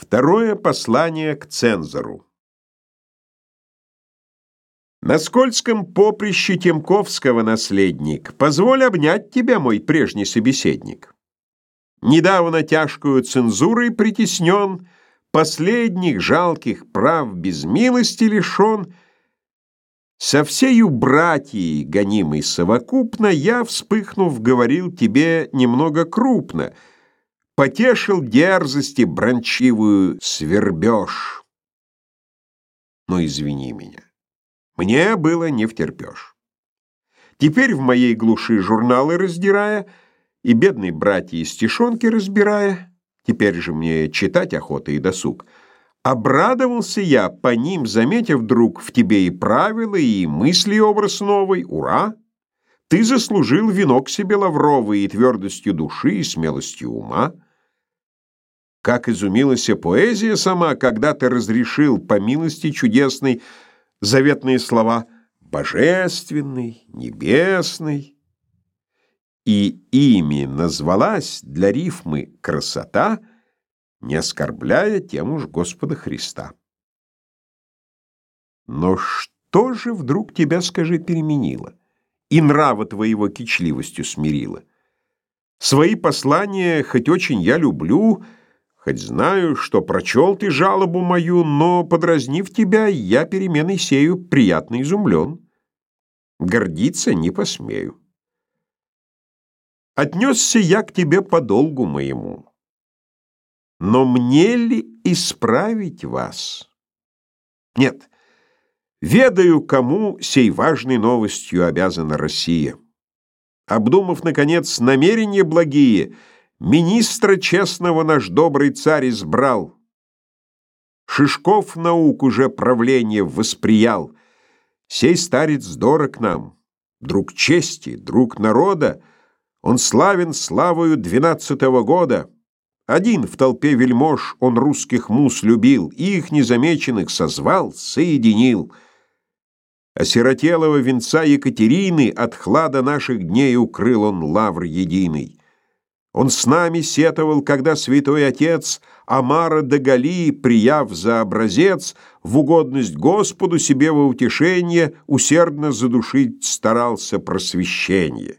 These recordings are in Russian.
Второе послание к цензору. На скользком поприще Темковского наследник, позволь обнять тебя, мой прежний собеседник. Недавно тяжкую цензурой притеснен, последних жалких прав без милости лишен, со всею братьей, гонимой совокупно, я, вспыхнув, говорил тебе немного крупно — потешил дерзости брончивую свербеж. Но извини меня, мне было не втерпёшь. Теперь в моей глуши журналы раздирая и бедные братья стишонки разбирая, теперь же мне читать охота и досуг, обрадовался я, по ним заметив вдруг в тебе и правила, и мысли образ новый, ура! Ты заслужил венок себе лавровый и твердостью души, и смелостью ума. Как изумилась поэзия сама, когда ты разрешил по милости чудесной заветные слова «божественный», «небесный», и ими назвалась для рифмы «красота», не оскорбляя тем уж Господа Христа. Но что же вдруг тебя, скажи, переменило, и нрава твоего кичливостью смирило? Свои послания, хоть очень я люблю, — Хоть знаю, что прочел ты жалобу мою, но, подразнив тебя, я переменой сею приятно изумлен. Гордиться не посмею. Отнесся я к тебе по долгу моему. Но мне ли исправить вас? Нет, ведаю, кому сей важной новостью обязана Россия. Обдумав, наконец, намерения благие — Министра честного наш добрый царь избрал. Шишков наук уже правление восприял. Сей старец дорог нам, друг чести, друг народа. Он славен славою двенадцатого года. Один в толпе вельмож он русских мус любил, их незамеченных созвал, соединил. Осиротелого венца Екатерины от хлада наших дней укрыл он лавр единый. Он с нами сетовал, когда святой отец Амара Дагали, прияв за образец, в угодность Господу себе во утешение усердно задушить старался просвещение.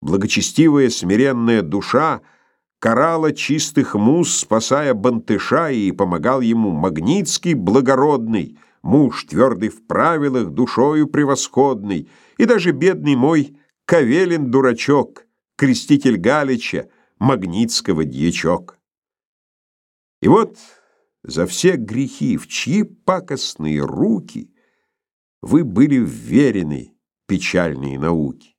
Благочестивая смиренная душа карала чистых муз, спасая Бантыша, и помогал ему Магнитский благородный, муж твердый в правилах, душою превосходный, и даже бедный мой Кавелин дурачок — креститель Галича, Магнитского дьячок. И вот за все грехи, в чьи пакостные руки вы были вверены печальные науки.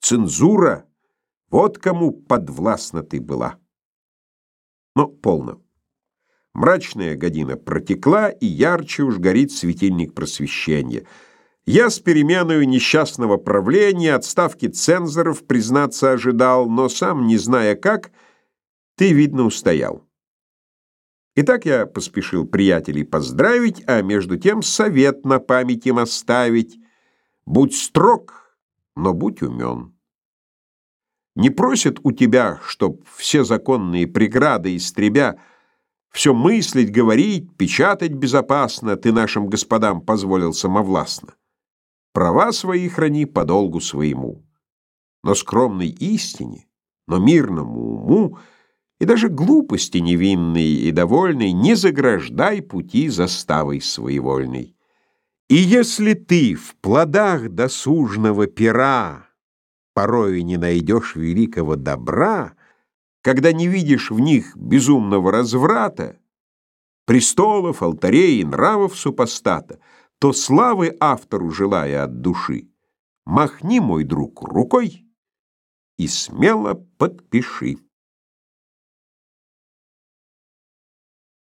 Цензура — вот кому подвластна ты была. Но полно. Мрачная година протекла, и ярче уж горит светильник просвещения — я с переменою несчастного правления, отставки цензоров, признаться, ожидал, но сам, не зная как, ты, видно, устоял. Итак, я поспешил приятелей поздравить, а между тем совет на память им оставить. Будь строг, но будь умен. Не просят у тебя, чтоб все законные преграды истребя, все мыслить, говорить, печатать безопасно ты нашим господам позволил самовластно. Права свои храни по долгу своему. Но скромной истине, но мирному уму и даже глупости невинной и довольной не заграждай пути заставой своевольной. И если ты в плодах досужного пера порою не найдешь великого добра, когда не видишь в них безумного разврата, престолов, алтарей и нравов супостата, то славы автору желая от души, махни, мой друг, рукой и смело подпиши.